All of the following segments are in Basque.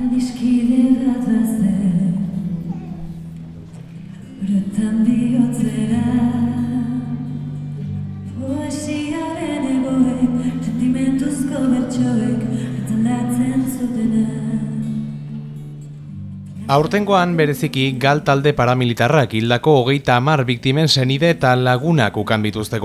Adiskide bat bazen Horretan bihotzera. Poesiaren egoek Sentimentuzko bertsoek Atzaldatzen zutena Aurtengoan bereziki gal talde paramilitarrak hildako hogeita hamar biktimen senide eta lagunak ukan bituzte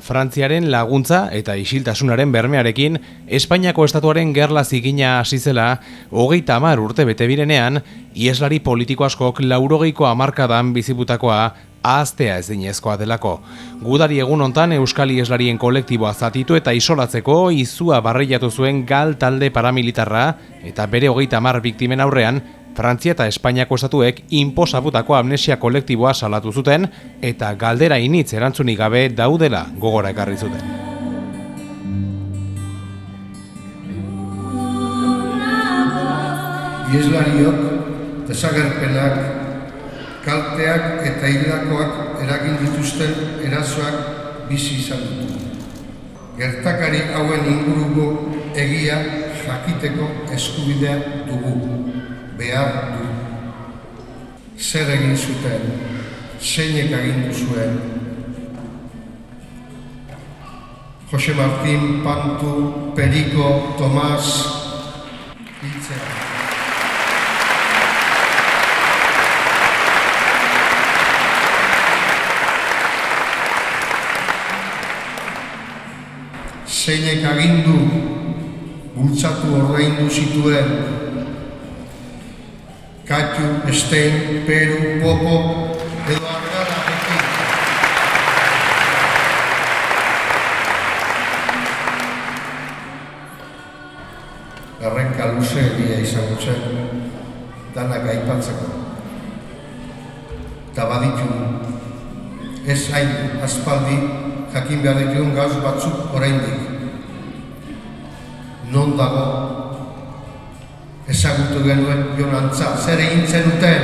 Frantziaren laguntza eta isiltasunaren bermearekin, Espainiako estatuaren gerla zigina hasi zela, hogeita hamar urte bete birenean, ieslari politiko askok laurogeiko hamarkadan bizibutakoa ahaztea ezinezkoa delako. Gudari egun hontan Euskal Ieslarien kolektiboa zatitu eta isolatzeko izua barreiatu zuen gal talde paramilitarra eta bere hogeita hamar biktimen aurrean Frantzia eta Espainiako estatuek inposabutako amnesia kolektiboa salatu zuten eta galdera initz erantzunik gabe daudela gogora ekarri zuten. Ieslariok, desagerpenak, kalteak eta hildakoak eragin dituzten erasoak bizi izan dut. Gertakari hauen inguruko egia jakiteko eskubidea dugu behar du. Zer egin zuten, zeinek agindu zuen. Jose Martín, Pantu, Perico, Tomás, Hiltzea. Zeinek agindu, bultzatu ordaindu zituen Katju, Estein, Peru, Popo, edo Argara, Eki. Errenka luze egia izango zen, danak aipatzeko. Eta baditu, ez hain aspaldi, jakin behar dituen gauz batzuk oraindik. Non dago ezagutu genuen jonantza, zer egin zenuten.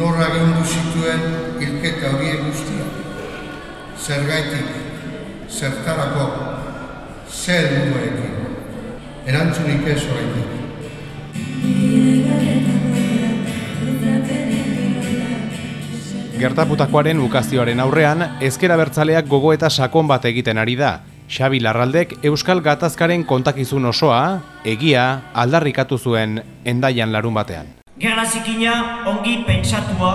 Norra agindu zituen hilketa horiek guztiak. Zergaitik, zertarako, zer helburuarekin. Erantzunik ez oraindik. Gertaputakoaren ukazioaren aurrean, ezkera bertzaleak gogo eta sakon bat egiten ari da. Xabi Larraldek Euskal Gatazkaren kontakizun osoa, egia, aldarrikatu zuen endaian larun batean. Gerla zikina ongi pentsatua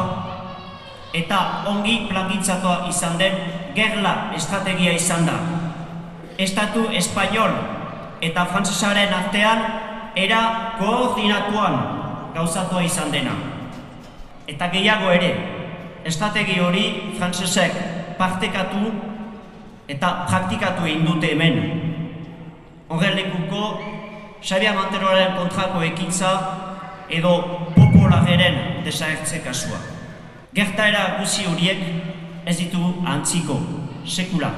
eta ongi plangintzatua izan den gerla estrategia izan da. Estatu espainol eta frantzesaren artean era koordinatuan gauzatua izan dena. Eta gehiago ere, estrategi hori frantsesek partekatu eta praktikatu egin dute hemen. Horren lekuko, Xabia Manteroaren kontrako ekintza edo populareren desagertze kasua. Gertaera guzi horiek ez ditugu antziko, sekula.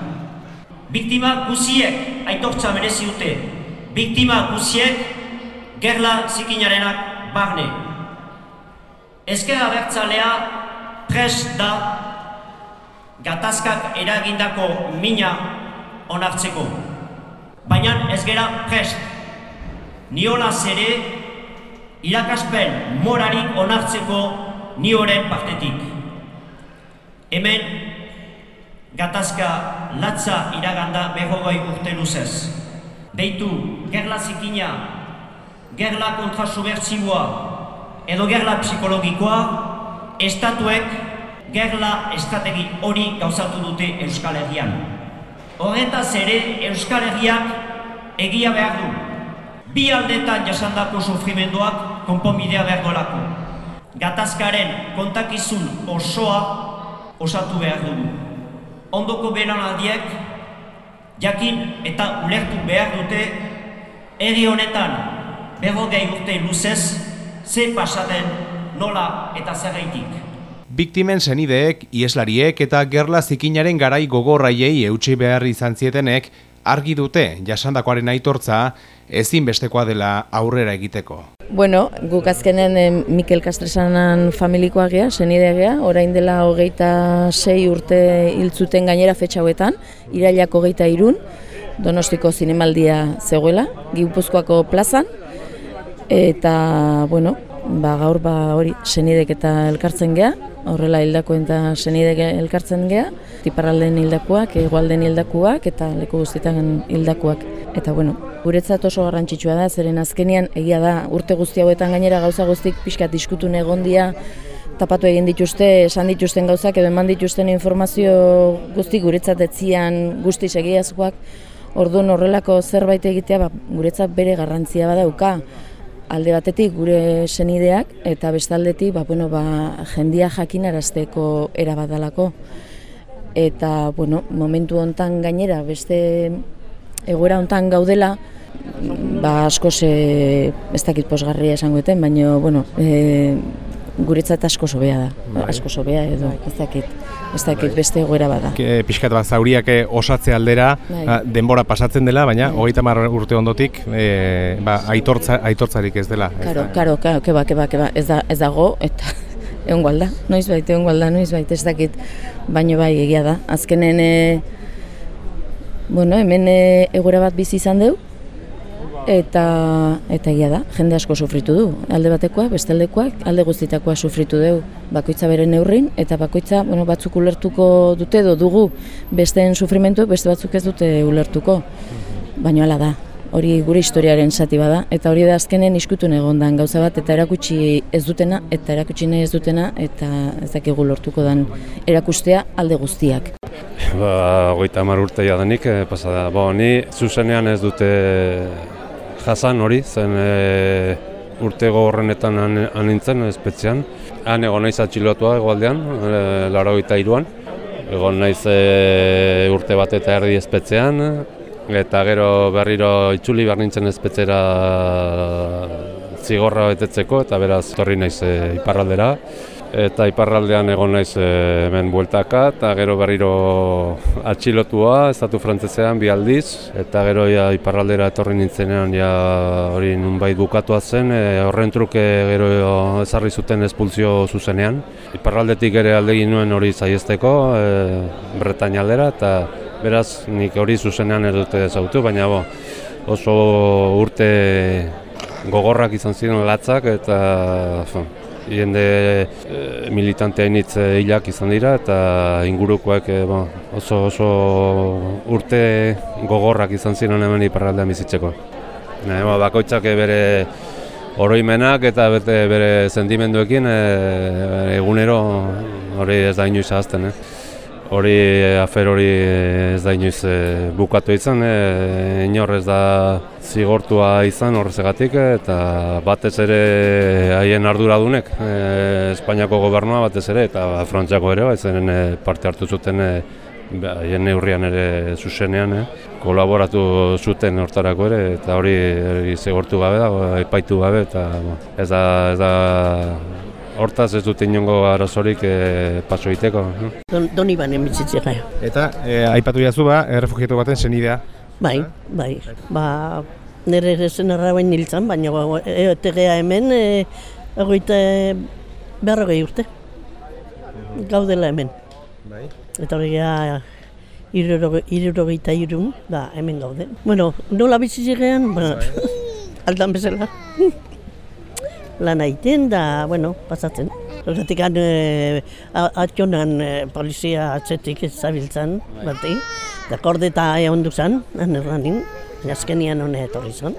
Biktima guziek aitortza merezi dute. Biktima guziek gerla zikinarenak barne. Ezkera bertzalea prest da gatazkak eragindako mina onartzeko. Baina ez gera prest. Niolaz ere irakaspen morarik onartzeko ni horren partetik. Hemen gatazka latza iraganda behogoi urte luzez. Deitu gerla zikina, gerla kontra subbertziboa edo gerla psikologikoa, estatuek gerla estrategi hori gauzatu dute Euskal Herrian. Horretaz ere Euskal Herriak egia behar du. Bi aldetan jasandako sufrimenduak konponbidea behar dolako. Gatazkaren kontakizun osoa osatu behar dugu. Ondoko beranaldiek jakin eta ulertu behar dute herri honetan berrogei urte luzez ze pasaten nola eta zerreitik. Biktimen senideek, ieslariek eta gerla zikinaren garai gogorraiei eutxi behar izan zietenek argi dute jasandakoaren aitortza ezinbestekoa dela aurrera egiteko. Bueno, guk azkenen eh, Mikel Kastresanan familikoa gea, senide gea, orain dela hogeita sei urte hiltzuten gainera fetxa hauetan, irailako hogeita irun, donostiko zinemaldia zegoela, Gipuzkoako plazan, eta, bueno, ba, gaur ba, hori senidek eta elkartzen gea, horrela hildakoen eta senidek elkartzen gea, tiparralden hildakoak, egualden hildakoak eta leku guztietan hildakoak. Eta bueno, guretzat oso garrantzitsua da, zeren azkenian egia da urte guzti hauetan gainera gauza guztik pixkat diskutu egondia, tapatu egin dituzte, esan dituzten gauzak edo eman dituzten informazio guzti guretzat etzian guzti segiazkoak, orduan horrelako zerbait egitea ba, guretzat bere garrantzia badauka alde batetik gure senideak eta bestaldetik ba, bueno, ba, jendia jakinarazteko erabadalako. Eta bueno, momentu hontan gainera beste egoera hontan gaudela, ba asko se ez dakit posgarria esango eten, baina bueno, e, guretzat asko sobea da. Bai. Asko sobea edo ez dakit. Ez dakit beste egoera bada. Ke, pixkat bat zauriak eh, osatze aldera, Bai. ah, denbora pasatzen dela, baina hogeita hamar urte ondotik e, ba, aitortza, aitortzarik ez dela. Karo, karo, karo, keba, keba, keba, ez, da, ez dago, eta egon da, noiz bait, egon da, noiz bait, ez dakit, baino bai egia da. Azkenen, e, bueno, hemen e, egoera bat bizi izan deu, eta, eta egia da, jende asko sufritu du. Alde batekoak, beste aldekoak, alde guztitakoa sufritu deu, bakoitza bere neurrin, eta bakoitza, bueno, batzuk ulertuko dute edo dugu besteen sufrimentu, beste batzuk ez dute ulertuko. Baina hala da, hori gure historiaren zati bada, eta hori da azkenen iskutun egondan gauza bat, eta erakutsi ez dutena, eta erakutsi nahi ez dutena, eta ez dakigu lortuko dan erakustea alde guztiak. Ba, hogeita urte jadanik, e, pasada. Bo, ni zuzenean ez dute jasan hori, zen e, urte gogorrenetan han, nintzen, espetzean. Han egon naiz atxilotua egoaldean, e, laro iruan. Egon naiz e, urte bat eta erdi espetzean, eta gero berriro itzuli behar nintzen espetzera zigorra betetzeko, eta beraz torri naiz e, iparraldera. Eta iparraldean egon naiz e, hemen bueltaka, eta gero berriro atxilotua, estatu frantzesean bi aldiz, eta gero ja, iparraldera etorri nintzenean ja, hori nunbait bukatua zen, e, horren truke gero ezarri zuten espulzio zuzenean. Iparraldetik ere aldegin nuen hori zaiesteko, e, Bretaña aldera, eta beraz nik hori zuzenean ez dute ezagutu, baina bo, oso urte gogorrak izan ziren latzak eta jende e, militante hainitz e, hilak izan dira eta ingurukoak e, bo, oso oso urte gogorrak izan ziren hemen iparraldean bizitzeko. E, bo, bakoitzak bere oroimenak eta bete bere sentimenduekin e, egunero hori ez da inoiz ahazten. Eh? Hori afer hori ez da inoiz e, bukatu izan, e, inor ez da zigortua izan horrezegatik eta batez ere haien arduradunek, e, Espainiako gobernua batez ere eta Frantziako ere, baitzen e, parte hartu zuten e, haien neurrian ere zuzenean, eh? kolaboratu zuten hortarako ere eta hori, hori zigortu gabe da, epaitu gabe eta ez da, ez da Hortaz ez dut inongo arazorik e, paso egiteko. eh? Don, don Ibanen bizitzea. Eta e, aipatu jazu ba, errefugiatu baten senidea. Bai, bai. Ba, nire zen bain niltzan, baina e, tegea hemen e, egoite berrogei urte. Gaudela hemen. Bai. Eta hori irurogeita irun, da hemen gaude. Bueno, nola bizitzegean, bueno, aldan bezala. Lan egiten da, bueno, pasatzen. Horretik han, e, atxonan e, polizia atzetik ez zabiltzan, bati. Da kordeta egon duzan, han erranin, azkenian hone etorri zan.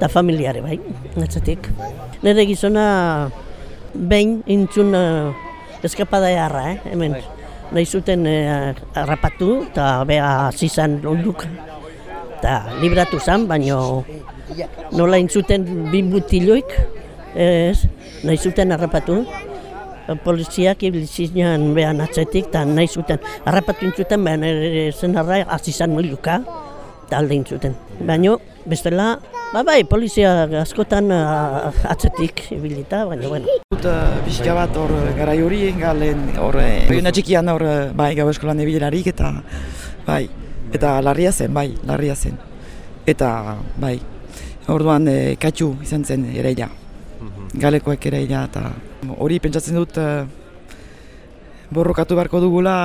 Da familiare bai, atzetik. Nire gizona behin intzun uh, eskapada eharra, eh, hemen. Nahi zuten eh, harrapatu eta beha zizan onduk. Eta libratu zan, baino nola intzuten bin butiloik, ez, nahi zuten harrapatu. Poliziak ibilizinean behan atzetik, eta nahi zuten harrapatu intzuten, behan ere zen harra azizan miluka, eta alde intzuten. Baina, bestela, ba bai, polizia askotan atzetik ibilita, baina, bueno. Uh, pixka bat hor garai hori, galen hor, uh, txikian hor, uh, bai, gau eskolan ebilerarik eta, bai, eta larria zen, bai, larria zen. Eta, bai, orduan uh, katxu izan zen ereia. Galekoak ere ja, eta hori pentsatzen dut eh, borrokatu beharko dugula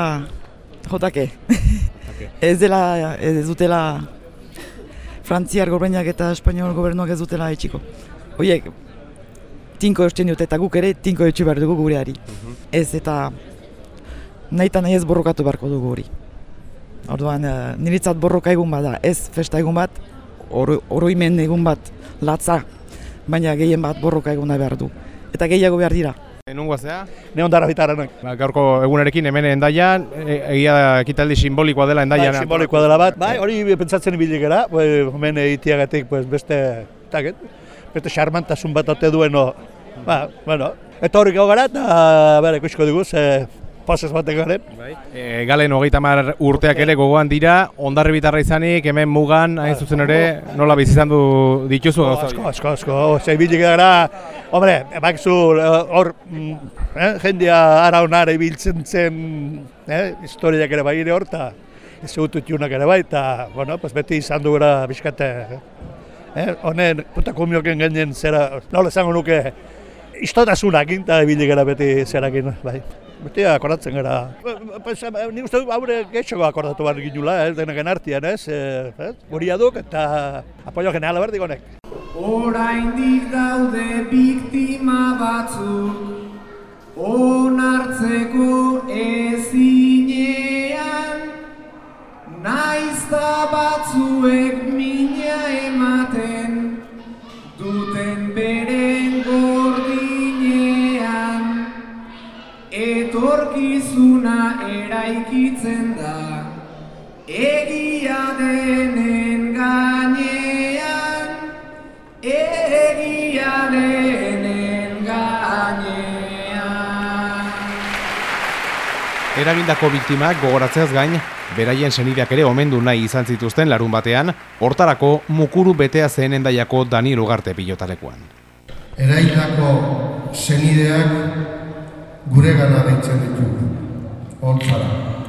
jotake. ez dela, ez dutela Frantziar gobernuak eta Espainiol gobernuak ez dutela etxiko. Horiek, tinko esten dute eta guk ere tinko etxu behar dugu gureari. Ez eta nahi eta nahi ez borrokatu beharko dugu hori. Orduan, eh, niretzat borroka egun bada, ez festa egun bat, oro, oroimen egun bat, latza, baina gehien bat borroka eguna behar du. Eta gehiago behar dira. Enungoa zea? Ne ondara bitarrenak. Ba, gaurko egunarekin hemen endaian, e, egia da ekitaldi simbolikoa dela endaian. Bai, simbolikoa dela bat, bai, hori pentsatzen ibili gara, bai, hemen egiteagatik pues, beste, taget, beste xarmantasun bat ote duen, o, ba, bueno, eta hori gau gara, eta, bera, ikusiko dugu, ze pasez batek garen. Bai. E, galen hogeita mar urteak ere gogoan dira, ondarri bitarra izanik, hemen mugan, hain zuzen ere, nola bizizan du dituzu gauza Asko, asko, asko, ze ibili gara, hombre, bakizu, hor, mm, eh, jendia ara ibiltzen zen, eh, historiak ere bai hor, eta ez ere bai, eta, bueno, pues beti izan du gara bizkate, eh, honen, puta kumioken genien zera, nola esango nuke, istotasunak eta ibili gara beti zerakin, bai. Beti akordatzen gara. Pues, ni uste dut haure getxoko akordatu behar ginula, ez, denagen artian, ez, eh, ez, guria duk eta apoio generala behar digonek. Oraindik daude biktima batzuk onartzeko ezinean Naizta batzuek mina ematen Etorkizuna eraikitzen da egia denen gainean egia denen gainean. Eragindako biktimak gogoratzeaz gain, beraien senideak ere omendu nahi izan zituzten larun batean, hortarako mukuru betea zen endaiako Daniel Ugarte pilotalekuan. Eraildako senideak gure gana deitzen ditugu. Hortzara.